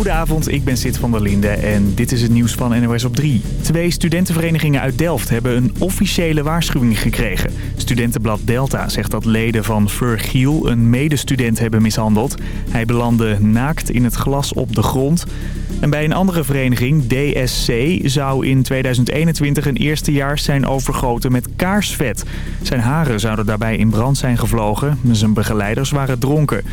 Goedenavond, ik ben Sid van der Linde en dit is het nieuws van NOS op 3. Twee studentenverenigingen uit Delft hebben een officiële waarschuwing gekregen. Studentenblad Delta zegt dat leden van Giel een medestudent hebben mishandeld. Hij belandde naakt in het glas op de grond. En bij een andere vereniging, DSC, zou in 2021 een eerstejaars zijn overgoten met kaarsvet. Zijn haren zouden daarbij in brand zijn gevlogen. Zijn begeleiders waren dronken.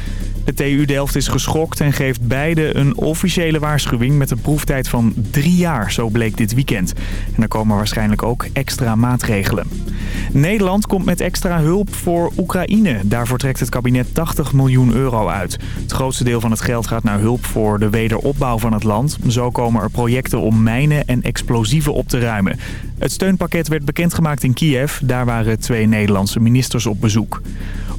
De TU Delft is geschokt en geeft beide een officiële waarschuwing met een proeftijd van drie jaar, zo bleek dit weekend. En er komen waarschijnlijk ook extra maatregelen. Nederland komt met extra hulp voor Oekraïne. Daarvoor trekt het kabinet 80 miljoen euro uit. Het grootste deel van het geld gaat naar hulp voor de wederopbouw van het land. Zo komen er projecten om mijnen en explosieven op te ruimen. Het steunpakket werd bekendgemaakt in Kiev. Daar waren twee Nederlandse ministers op bezoek.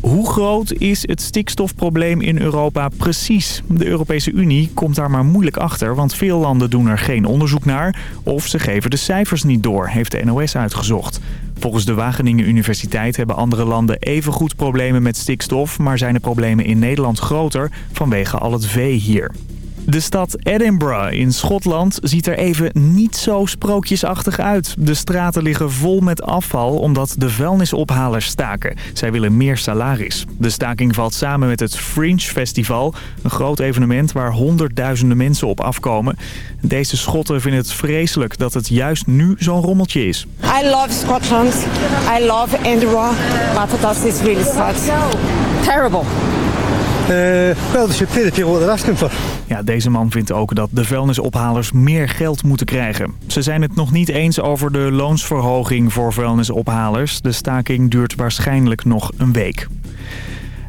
Hoe groot is het stikstofprobleem in Europa precies? De Europese Unie komt daar maar moeilijk achter, want veel landen doen er geen onderzoek naar... of ze geven de cijfers niet door, heeft de NOS uitgezocht. Volgens de Wageningen Universiteit hebben andere landen evengoed problemen met stikstof... maar zijn de problemen in Nederland groter vanwege al het vee hier. De stad Edinburgh in Schotland ziet er even niet zo sprookjesachtig uit. De straten liggen vol met afval omdat de vuilnisophalers staken. Zij willen meer salaris. De staking valt samen met het Fringe Festival. Een groot evenement waar honderdduizenden mensen op afkomen. Deze Schotten vinden het vreselijk dat het juist nu zo'n rommeltje is. I love Scotland. I love Edinburgh. But that is really sad. Terrible. Uh, should pay the people what they're asking for. Ja, deze man vindt ook dat de vuilnisophalers meer geld moeten krijgen. Ze zijn het nog niet eens over de loonsverhoging voor vuilnisophalers. De staking duurt waarschijnlijk nog een week.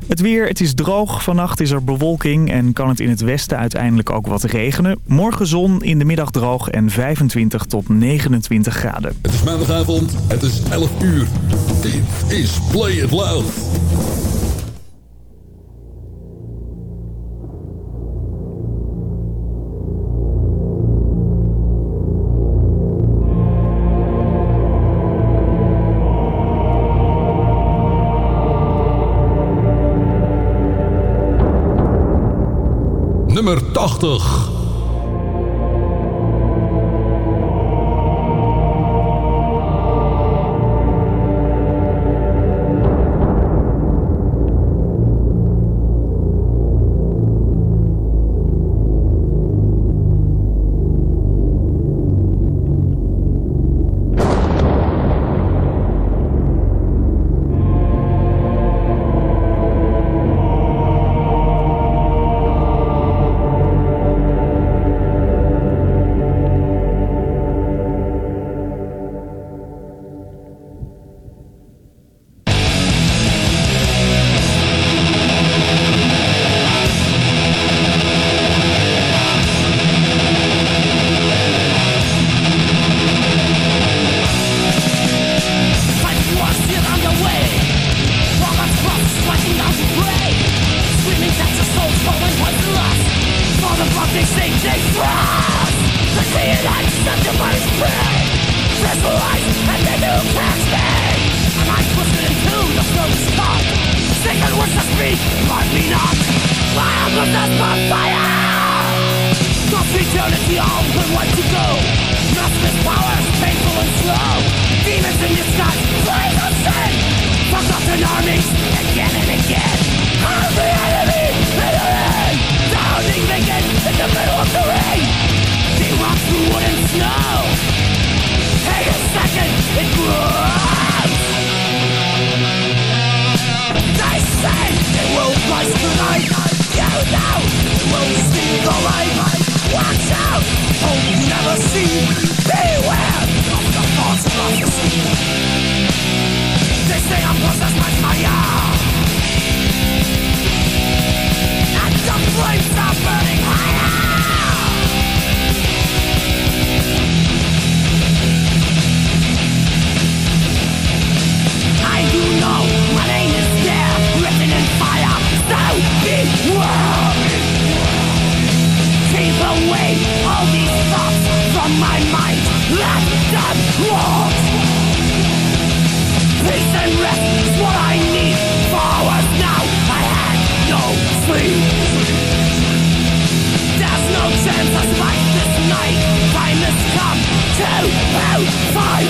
Het weer, het is droog. Vannacht is er bewolking en kan het in het westen uiteindelijk ook wat regenen. Morgen zon, in de middag droog en 25 tot 29 graden. Het is maandagavond, het is 11 uur. Dit is Play It Loud. Nummer 80. armies again and again. The enemy in the the of the through snow. A second, it grows. They say they will tonight. You know they will steal the light. Watch out, hope you never see. Beware. They say I'm possessed by fire And the flames are burning higher I do know my name is there Written in fire So away all these thoughts on my mind. Let them walk. Peace and rest is what I need. For us now I had no sleep. There's no chance I survive this night. Time has come to fight.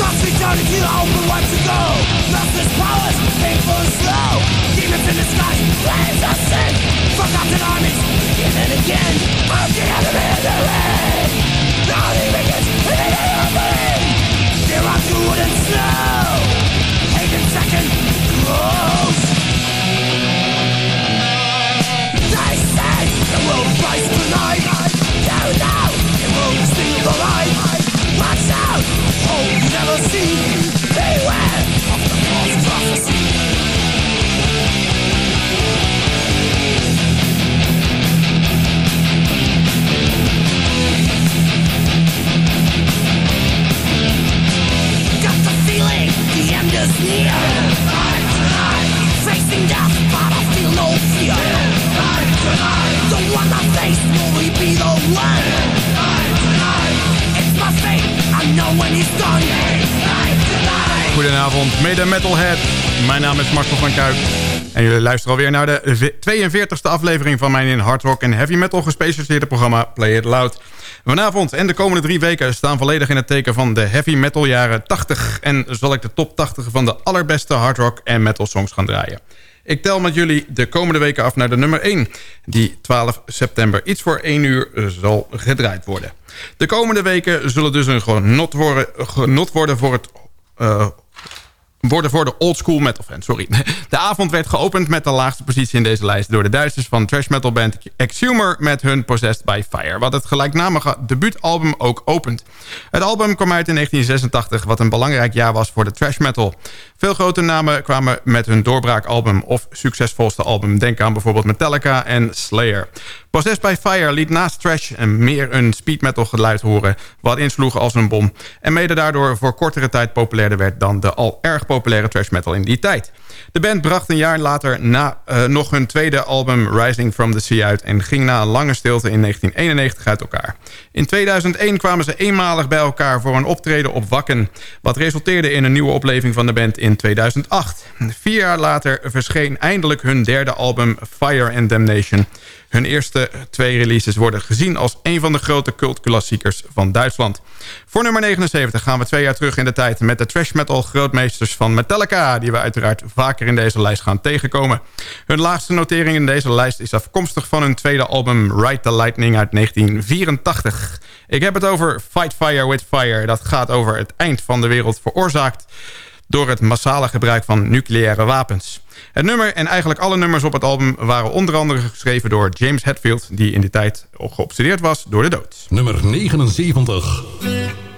Thoughts returning to open wide to go. Lost powers, painful and slow. Demons in the skies, flames of sin. Forgotten armies, again and again. Of the enemy in the rain. Now the begins in the opening Fear of wood and snow Hated second, close. They say the world rise tonight You know it will steal the light out, you never Beware of the prophecy. Got the feeling the end is near. Facing death but I feel no fear. The one I face will be the one Goedenavond, mede metalhead. Mijn naam is Marcel van Kuik. En jullie luisteren alweer naar de 42e aflevering van mijn in hard rock en heavy metal gespecialiseerde programma Play It Loud. Vanavond en de komende drie weken staan volledig in het teken van de heavy metal jaren 80. En zal ik de top 80 van de allerbeste hard rock en metal songs gaan draaien. Ik tel met jullie de komende weken af naar de nummer 1... die 12 september iets voor 1 uur zal gedraaid worden. De komende weken zullen dus een genot worden, genot worden voor het... eh, worden voor de old school metal fans. Sorry. De avond werd geopend met de laagste positie in deze lijst... door de Duitsers van trash metal band Exhumer met hun Possessed by Fire... wat het gelijknamige debuutalbum ook opent. Het album kwam uit in 1986, wat een belangrijk jaar was voor de trash metal. Veel grote namen kwamen met hun doorbraakalbum of succesvolste album. Denk aan bijvoorbeeld Metallica en Slayer. Possessed by Fire liet naast trash meer een speed metal geluid horen... wat insloeg als een bom. En mede daardoor voor kortere tijd populairder werd... dan de al erg populaire trash metal in die tijd. De band bracht een jaar later na, uh, nog hun tweede album Rising from the Sea uit... en ging na een lange stilte in 1991 uit elkaar. In 2001 kwamen ze eenmalig bij elkaar voor een optreden op Wakken... wat resulteerde in een nieuwe opleving van de band in 2008. Vier jaar later verscheen eindelijk hun derde album Fire and Damnation... Hun eerste twee releases worden gezien als een van de grote cultklassiekers van Duitsland. Voor nummer 79 gaan we twee jaar terug in de tijd met de trash metal grootmeesters van Metallica... die we uiteraard vaker in deze lijst gaan tegenkomen. Hun laagste notering in deze lijst is afkomstig van hun tweede album Ride the Lightning uit 1984. Ik heb het over Fight Fire with Fire. Dat gaat over het eind van de wereld veroorzaakt door het massale gebruik van nucleaire wapens. Het nummer en eigenlijk alle nummers op het album waren onder andere geschreven door James Hetfield... die in die tijd geobsedeerd was door de dood. Nummer 79.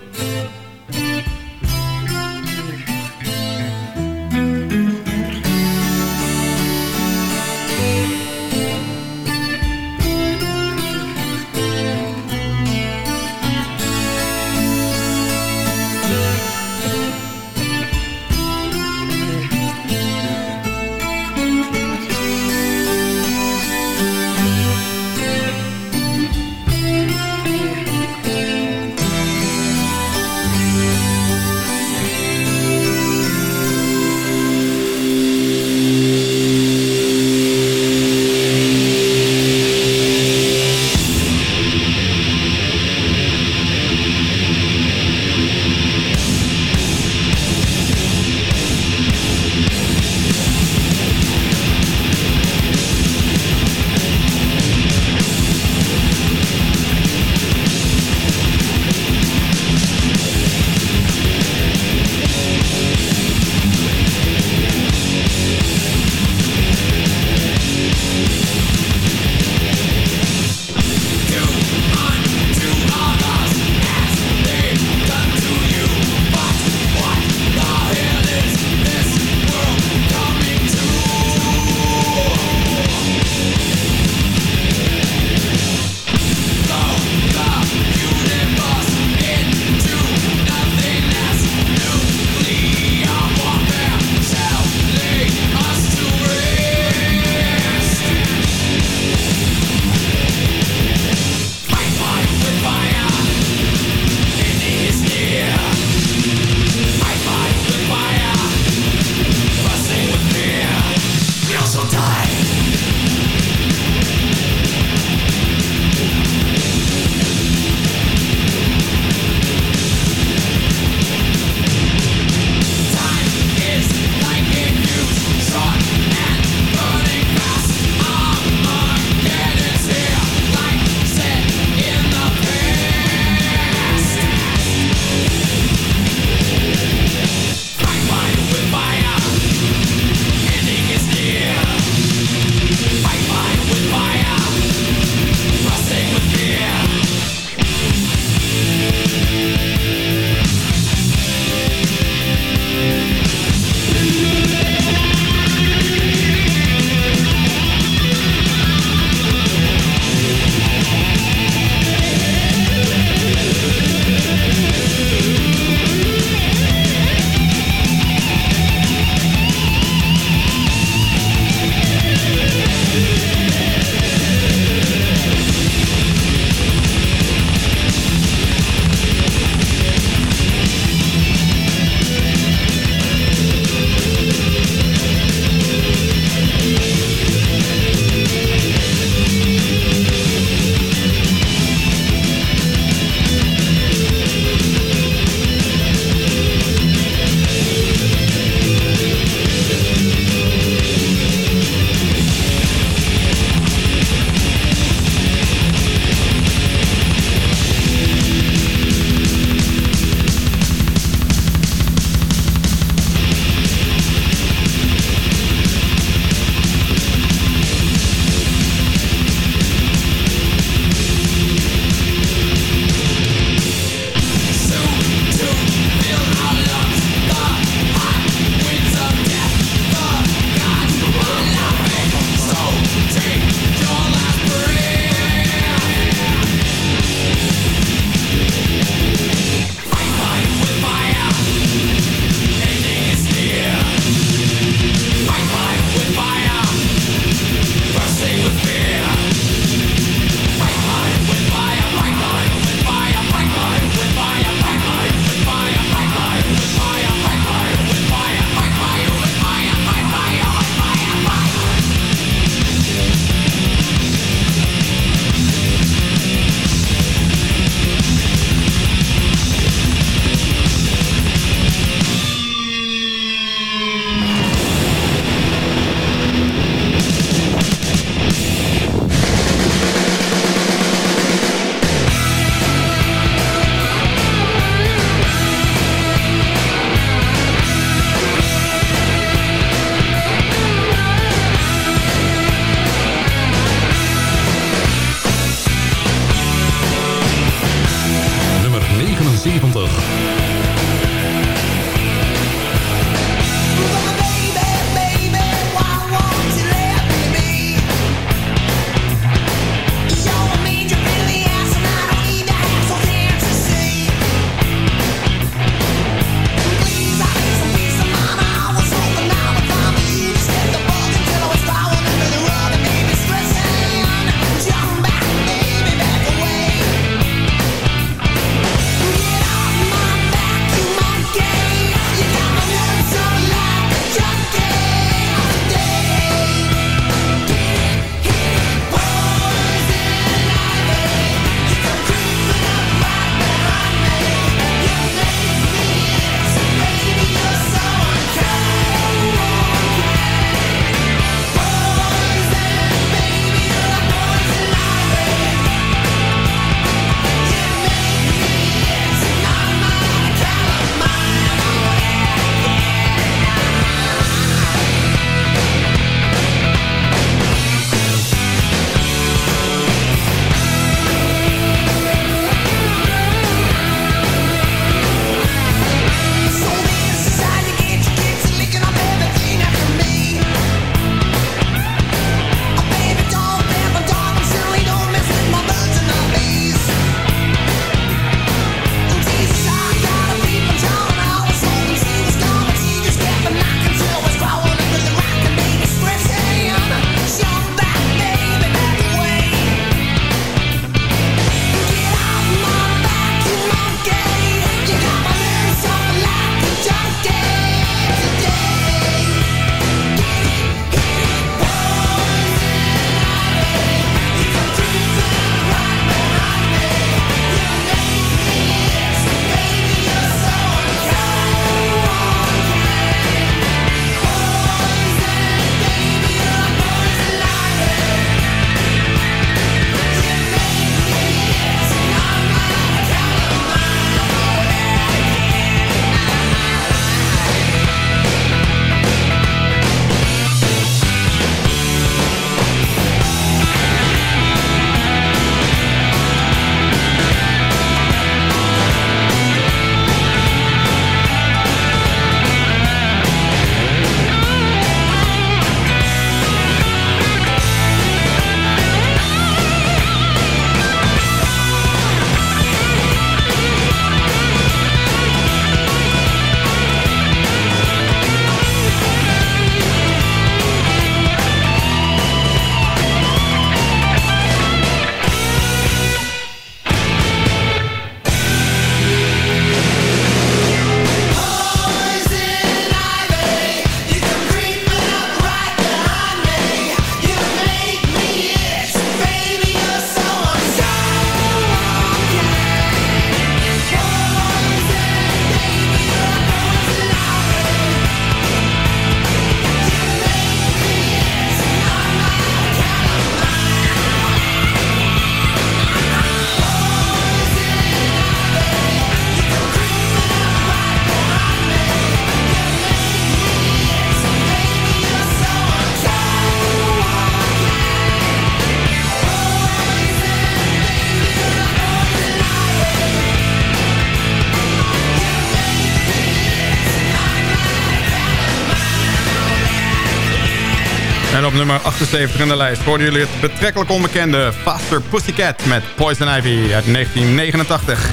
Nummer 78 in de lijst hoorden jullie het betrekkelijk onbekende Faster Pussycat met Poison Ivy uit 1989.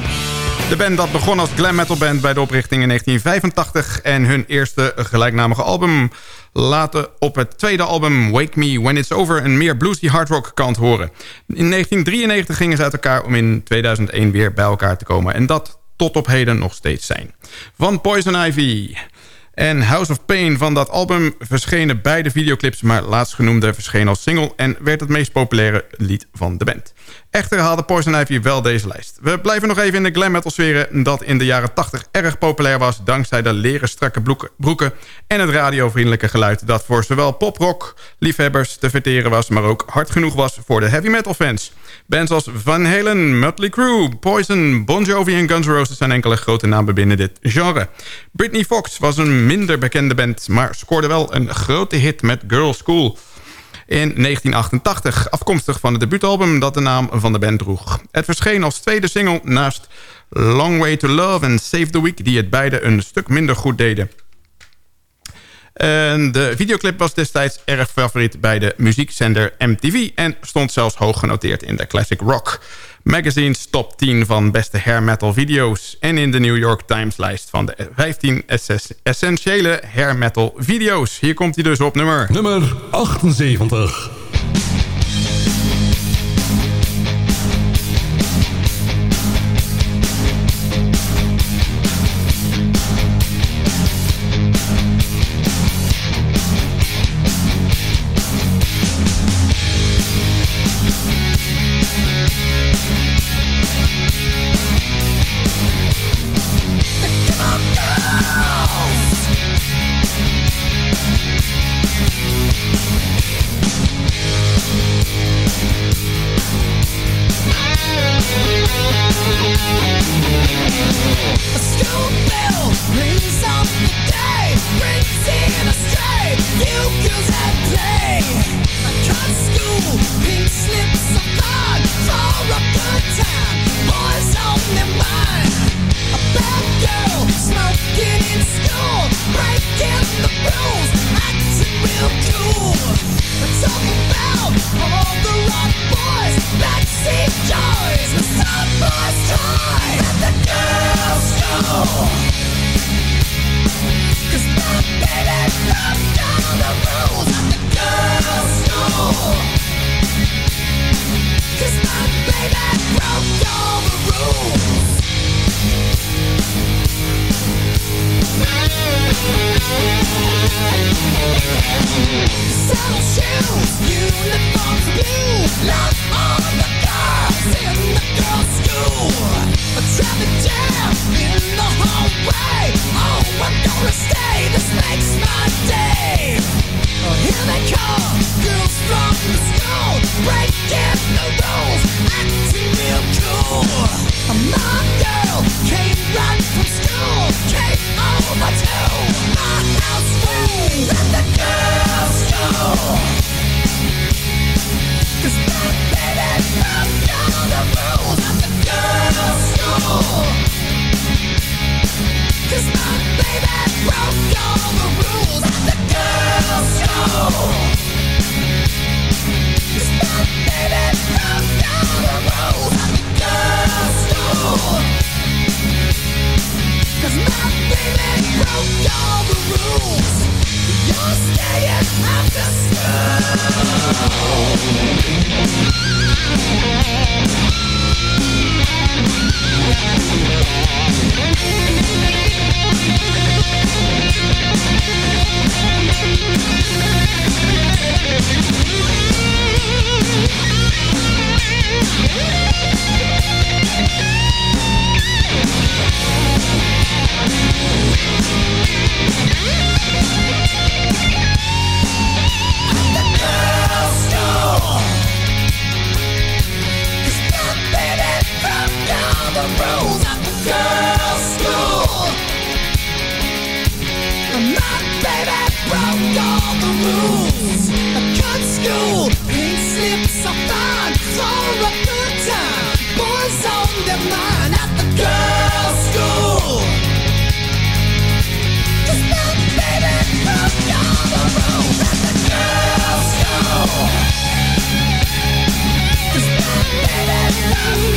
De band dat begon als glam metal band bij de oprichting in 1985 en hun eerste gelijknamige album laten op het tweede album Wake Me When It's Over een meer bluesy hardrock kant horen. In 1993 gingen ze uit elkaar om in 2001 weer bij elkaar te komen en dat tot op heden nog steeds zijn. Van Poison Ivy en House of Pain van dat album verschenen beide videoclips... maar laatstgenoemde verscheen als single... en werd het meest populaire lied van de band. Echter haalde Poison Ivy wel deze lijst. We blijven nog even in de glam metal sferen... dat in de jaren 80 erg populair was... dankzij de leren strakke broeken... en het radiovriendelijke geluid... dat voor zowel poprock liefhebbers te verteren was... maar ook hard genoeg was voor de heavy metal fans... Bands als Van Halen, Mötley Crüe, Poison, Bon Jovi en Guns N' Roses... zijn enkele grote namen binnen dit genre. Britney Fox was een minder bekende band... maar scoorde wel een grote hit met Girl School... In 1988, afkomstig van het debuutalbum dat de naam van de band droeg. Het verscheen als tweede single naast Long Way to Love en Save the Week... die het beide een stuk minder goed deden. En de videoclip was destijds erg favoriet bij de muziekzender MTV... en stond zelfs hoog genoteerd in de Classic Rock Magazine's top 10 van beste hair metal video's... en in de New York Times lijst van de 15 essentiële hair metal video's. Hier komt hij dus op nummer... Nummer 78.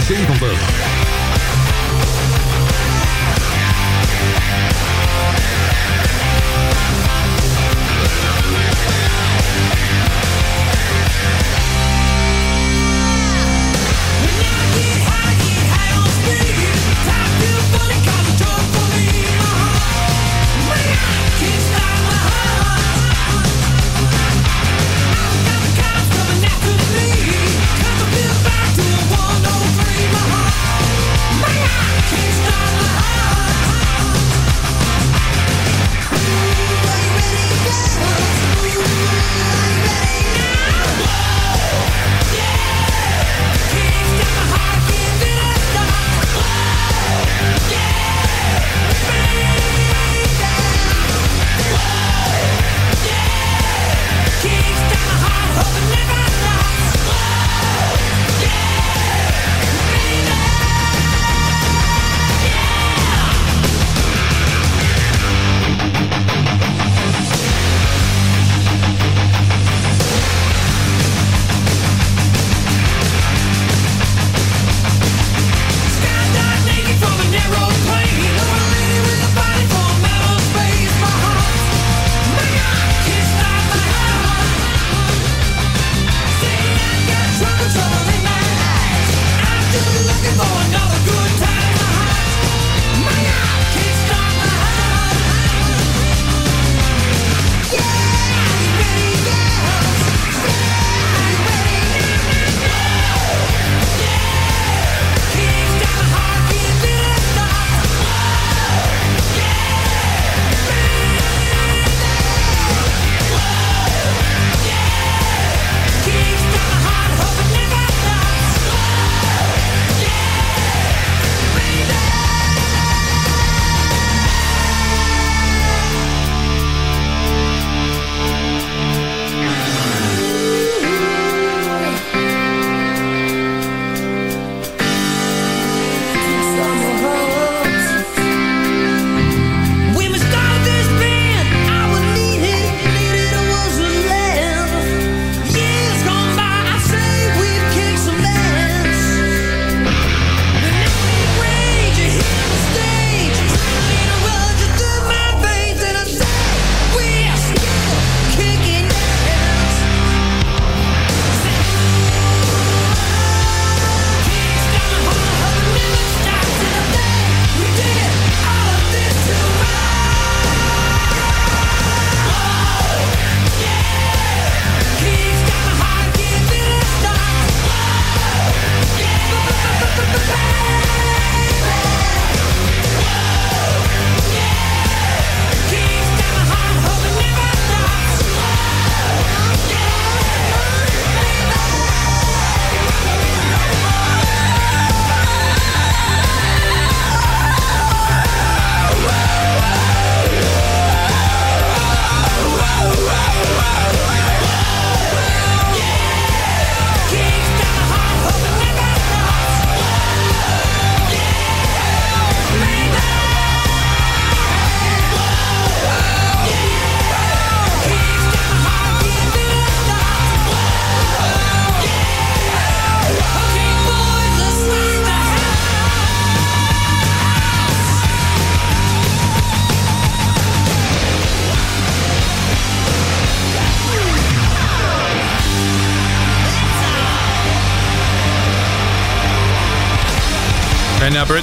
76.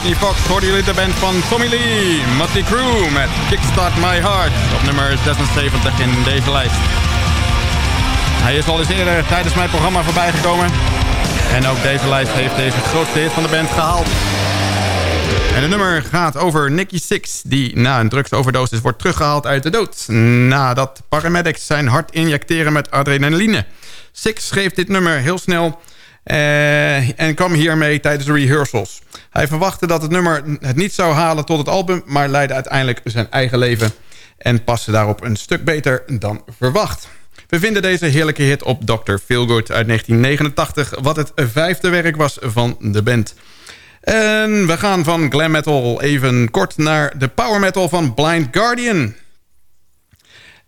Na Britney Fox hoorden jullie de band van Tommy Lee, Motley Crue met Kickstart My Heart op nummer 76 in deze lijst. Hij is al eens eerder tijdens mijn programma voorbij gekomen. En ook deze lijst heeft deze grootste hit van de band gehaald. En het nummer gaat over Nicky Six, die na een drugsoverdosis wordt teruggehaald uit de dood. Nadat paramedics zijn hart injecteren met adrenaline. Six schreef dit nummer heel snel uh, en kwam hiermee tijdens de rehearsals. Hij verwachtte dat het nummer het niet zou halen tot het album... maar leidde uiteindelijk zijn eigen leven... en paste daarop een stuk beter dan verwacht. We vinden deze heerlijke hit op Dr. Feelgood uit 1989... wat het vijfde werk was van de band. En we gaan van glam metal even kort naar de power metal van Blind Guardian...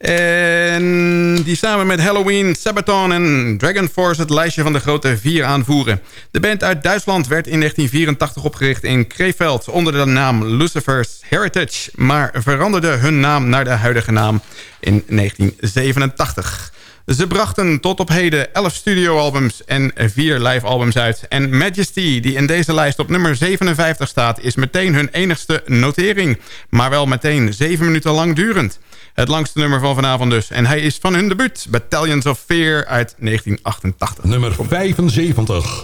En die samen met Halloween, Sabaton en Dragon Force het lijstje van de grote vier aanvoeren. De band uit Duitsland werd in 1984 opgericht in Krefeld onder de naam Lucifer's Heritage, maar veranderde hun naam naar de huidige naam in 1987. Ze brachten tot op heden 11 studioalbums en 4 live-albums uit. En Majesty, die in deze lijst op nummer 57 staat... is meteen hun enigste notering. Maar wel meteen 7 minuten lang durend. Het langste nummer van vanavond dus. En hij is van hun debuut, Battalions of Fear uit 1988. Nummer 75.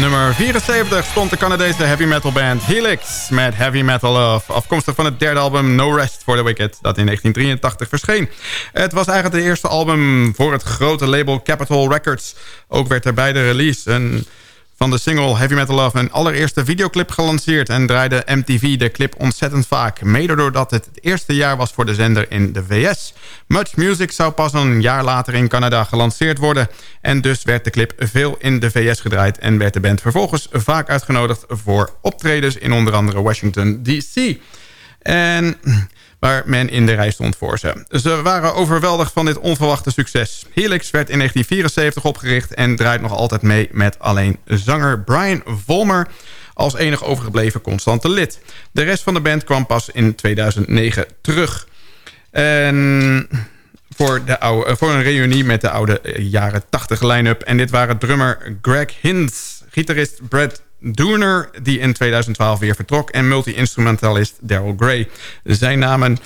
Nummer 74 stond de Canadese heavy metal band Helix met Heavy Metal Love. Afkomstig van het derde album No Rest for the Wicked, dat in 1983 verscheen. Het was eigenlijk het eerste album voor het grote label Capitol Records. Ook werd er bij de release een van de single Heavy Metal Love een allereerste videoclip gelanceerd... en draaide MTV de clip ontzettend vaak. Mede doordat het het eerste jaar was voor de zender in de VS. Much Music zou pas een jaar later in Canada gelanceerd worden... en dus werd de clip veel in de VS gedraaid... en werd de band vervolgens vaak uitgenodigd voor optredens... in onder andere Washington D.C. En waar men in de rij stond voor ze. Ze waren overweldigd van dit onverwachte succes. Helix werd in 1974 opgericht en draait nog altijd mee met alleen zanger Brian Volmer als enig overgebleven constante lid. De rest van de band kwam pas in 2009 terug. En voor, de oude, voor een reunie met de oude eh, jaren 80 line-up. En dit waren drummer Greg Hintz, gitarist Brad Dooner... die in 2012 weer vertrok... en multi-instrumentalist Daryl Gray. Zij namen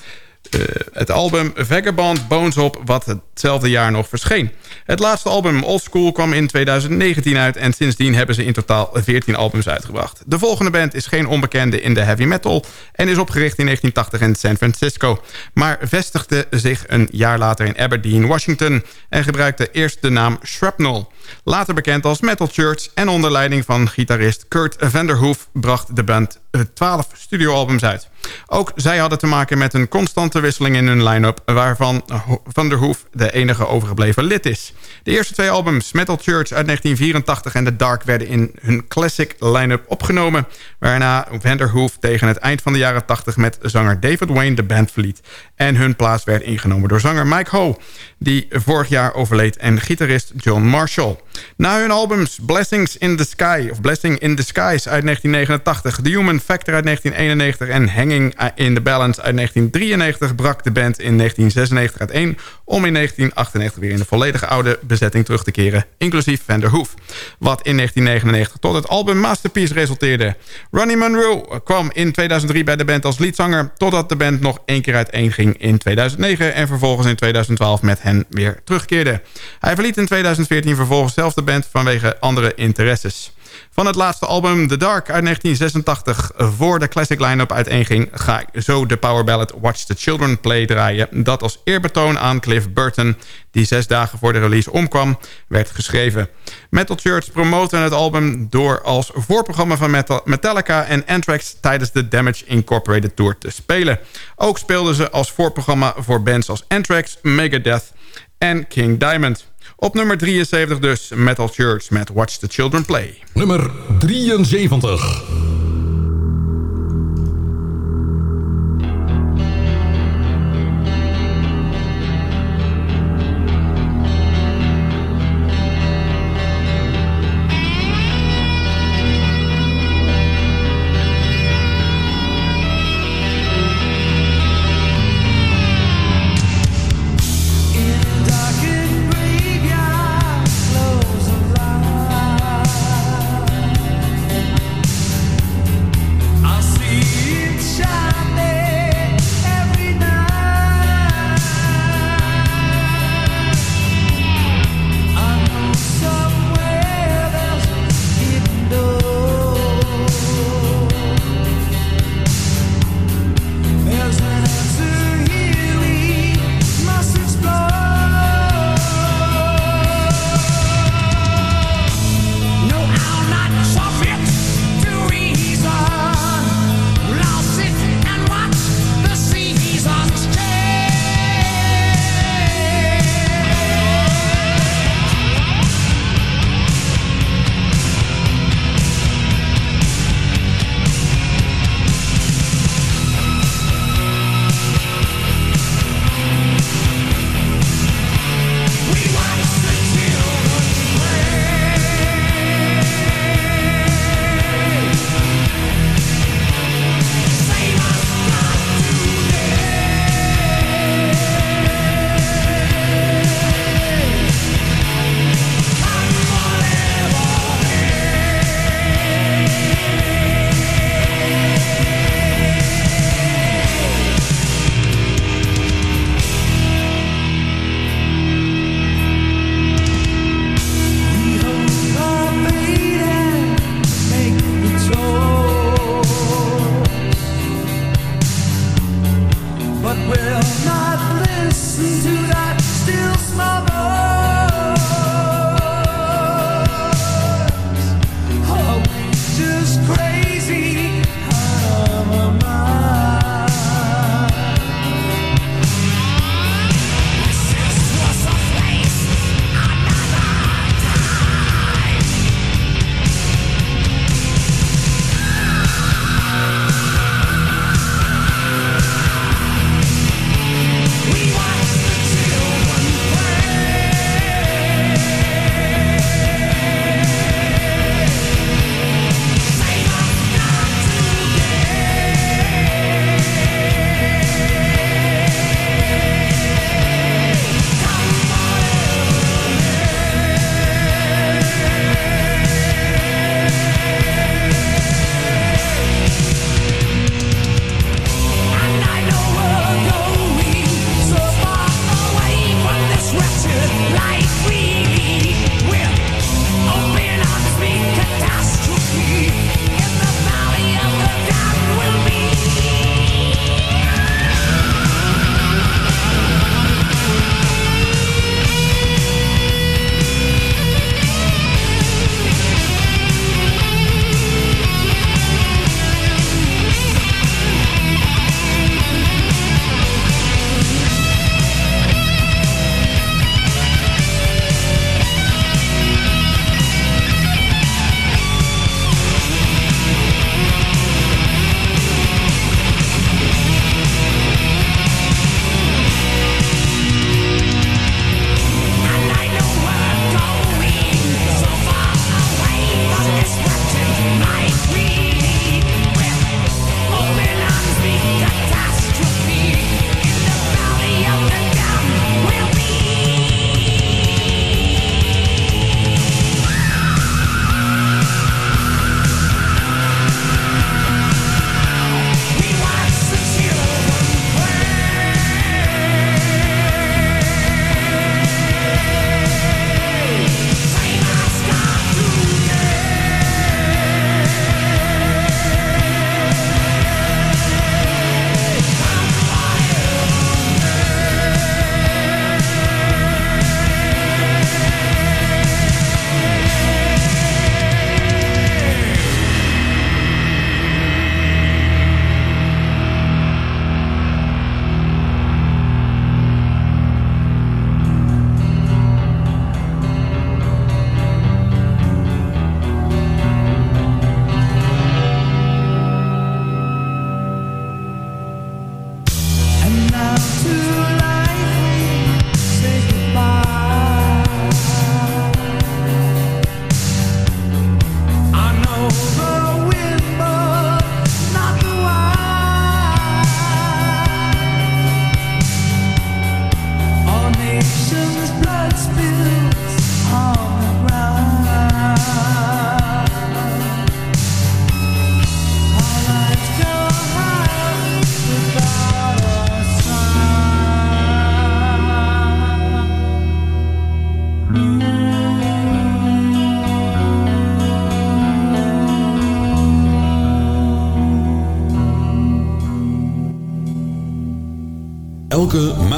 het album Vagabond Bones op... wat hetzelfde jaar nog verscheen. Het laatste album Old School kwam in 2019 uit... en sindsdien hebben ze in totaal 14 albums uitgebracht. De volgende band is geen onbekende in de heavy metal... en is opgericht in 1980 in San Francisco... maar vestigde zich een jaar later in Aberdeen, Washington... en gebruikte eerst de naam Shrapnel... Later bekend als Metal Church en onder leiding van gitarist Kurt Vanderhoof... bracht de band 12 studioalbums uit. Ook zij hadden te maken met een constante wisseling in hun line-up... waarvan Vanderhoof de enige overgebleven lid is. De eerste twee albums, Metal Church uit 1984 en The Dark... werden in hun classic line-up opgenomen... waarna Vanderhoof tegen het eind van de jaren 80 met zanger David Wayne de band verliet... en hun plaats werd ingenomen door zanger Mike Ho... die vorig jaar overleed en gitarist John Marshall. Na hun albums Blessings in the Sky of Blessing in the Skies uit 1989... The Human Factor uit 1991 en Hanging in the Balance uit 1993... brak de band in 1996 uiteen om in 1998 weer in de volledige oude bezetting terug te keren... inclusief Van der Hoof, wat in 1999 tot het album Masterpiece resulteerde. Ronnie Monroe kwam in 2003 bij de band als leadzanger... totdat de band nog één keer uiteen ging in 2009... en vervolgens in 2012 met hen weer terugkeerde. Hij verliet in 2014 vervolgens zelf de band vanwege andere interesses. Van het laatste album The Dark uit 1986 voor de classic line-up uiteenging... ga ik zo de power ballad Watch the Children Play draaien... dat als eerbetoon aan Cliff Burton, die zes dagen voor de release omkwam, werd geschreven. Metal Church promoten het album door als voorprogramma van Metallica en Anthrax... tijdens de Damage Incorporated Tour te spelen. Ook speelden ze als voorprogramma voor bands als Anthrax, Megadeth en King Diamond... Op nummer 73 dus Metal Church met Watch the Children Play. Nummer 73.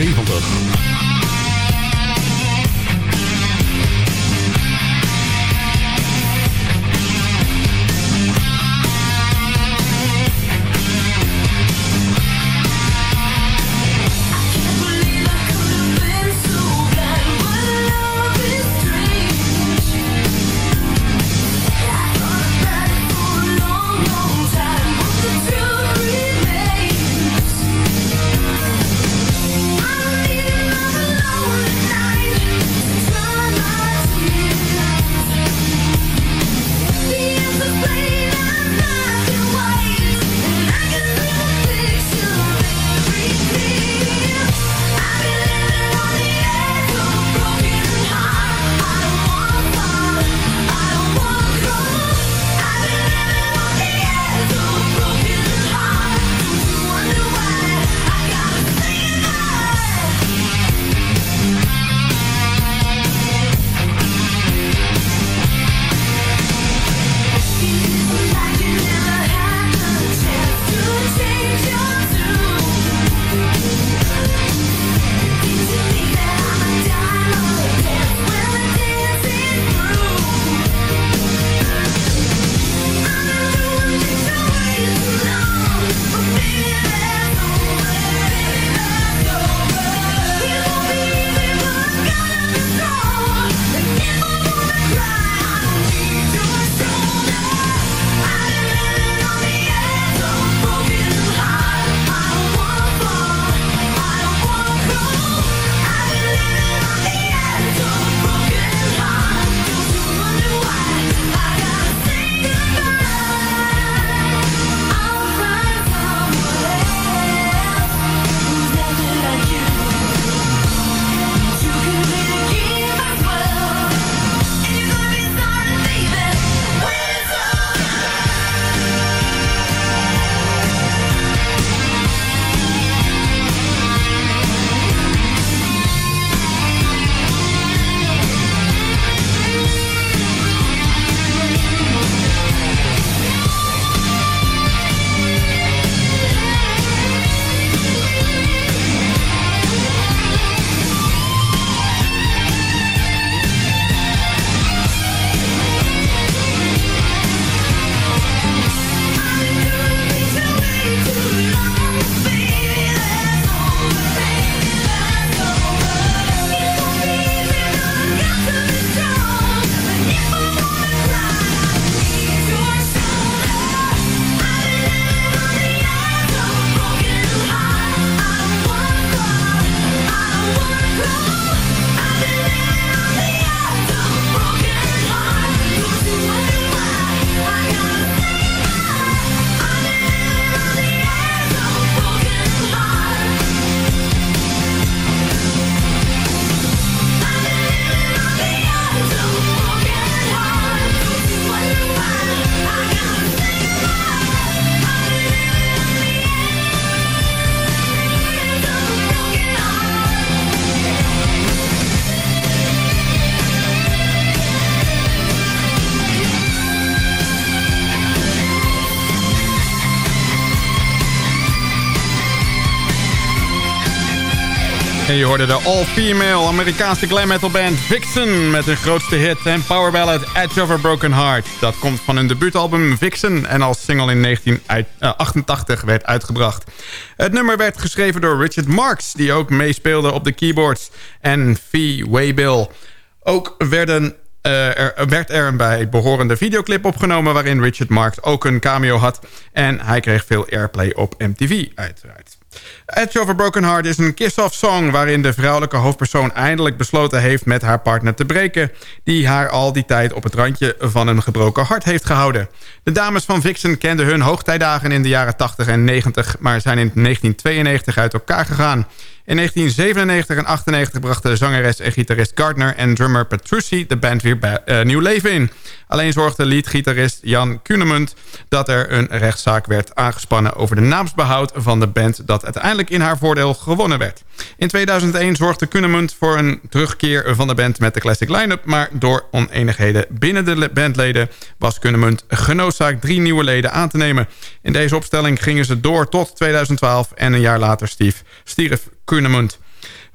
72. Je hoorde de all-female Amerikaanse glam metal band Vixen... met hun grootste hit en powerballad Edge of a Broken Heart. Dat komt van hun debuutalbum Vixen en als single in 1988 werd uitgebracht. Het nummer werd geschreven door Richard Marks... die ook meespeelde op de keyboards, en Fee Waybill. Ook werden uh, er werd er een bij behorende videoclip opgenomen... waarin Richard Marks ook een cameo had. En hij kreeg veel airplay op MTV, uiteraard. Edge a Broken Heart is een kiss-off song... waarin de vrouwelijke hoofdpersoon eindelijk besloten heeft met haar partner te breken... die haar al die tijd op het randje van een gebroken hart heeft gehouden. De dames van Vixen kenden hun hoogtijdagen in de jaren 80 en 90... maar zijn in 1992 uit elkaar gegaan. In 1997 en 98 brachten zangeres en gitarist Gardner en drummer Petrucci de band weer uh, nieuw leven in. Alleen zorgde leadgitarist Jan Kunemund dat er een rechtszaak werd aangespannen over de naamsbehoud van de band dat uiteindelijk in haar voordeel gewonnen werd. In 2001 zorgde Kunemund voor een terugkeer van de band met de classic line-up, maar door oneenigheden binnen de bandleden was Kunemund genoodzaakt drie nieuwe leden aan te nemen. In deze opstelling gingen ze door tot 2012 en een jaar later stief, stierf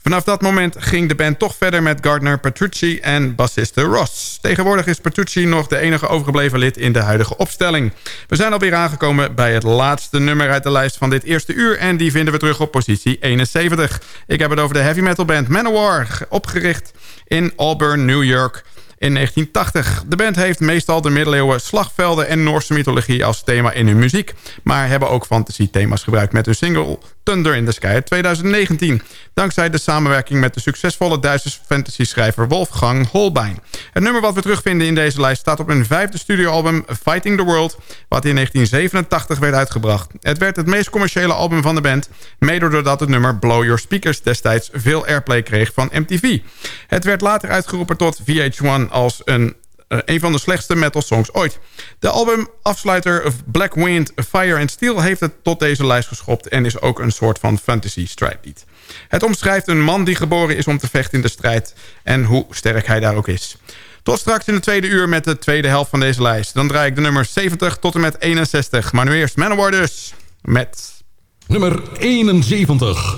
Vanaf dat moment ging de band toch verder met Gardner Petrucci en bassiste Ross. Tegenwoordig is Petrucci nog de enige overgebleven lid in de huidige opstelling. We zijn alweer aangekomen bij het laatste nummer uit de lijst van dit eerste uur... en die vinden we terug op positie 71. Ik heb het over de heavy metal band Manowar, opgericht in Auburn, New York in 1980. De band heeft meestal de middeleeuwen, slagvelden en Noorse mythologie als thema in hun muziek. Maar hebben ook fantasy-thema's gebruikt met hun single Thunder in the Sky 2019. Dankzij de samenwerking met de succesvolle Duitse fantasy-schrijver Wolfgang Holbein. Het nummer wat we terugvinden in deze lijst staat op hun vijfde studioalbum Fighting the World... wat in 1987 werd uitgebracht. Het werd het meest commerciële album van de band... mede doordat het nummer Blow Your Speakers destijds veel airplay kreeg van MTV. Het werd later uitgeroepen tot VH1 als een uh, een van de slechtste metal songs ooit. De albumafsluiter Black Wind, Fire and Steel... heeft het tot deze lijst geschopt... en is ook een soort van fantasy strijdlied. Het omschrijft een man die geboren is om te vechten in de strijd... en hoe sterk hij daar ook is. Tot straks in de tweede uur met de tweede helft van deze lijst. Dan draai ik de nummers 70 tot en met 61. Maar nu eerst Manowar dus, met... Nummer 71.